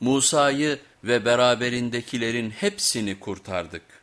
Musa'yı ve beraberindekilerin hepsini kurtardık.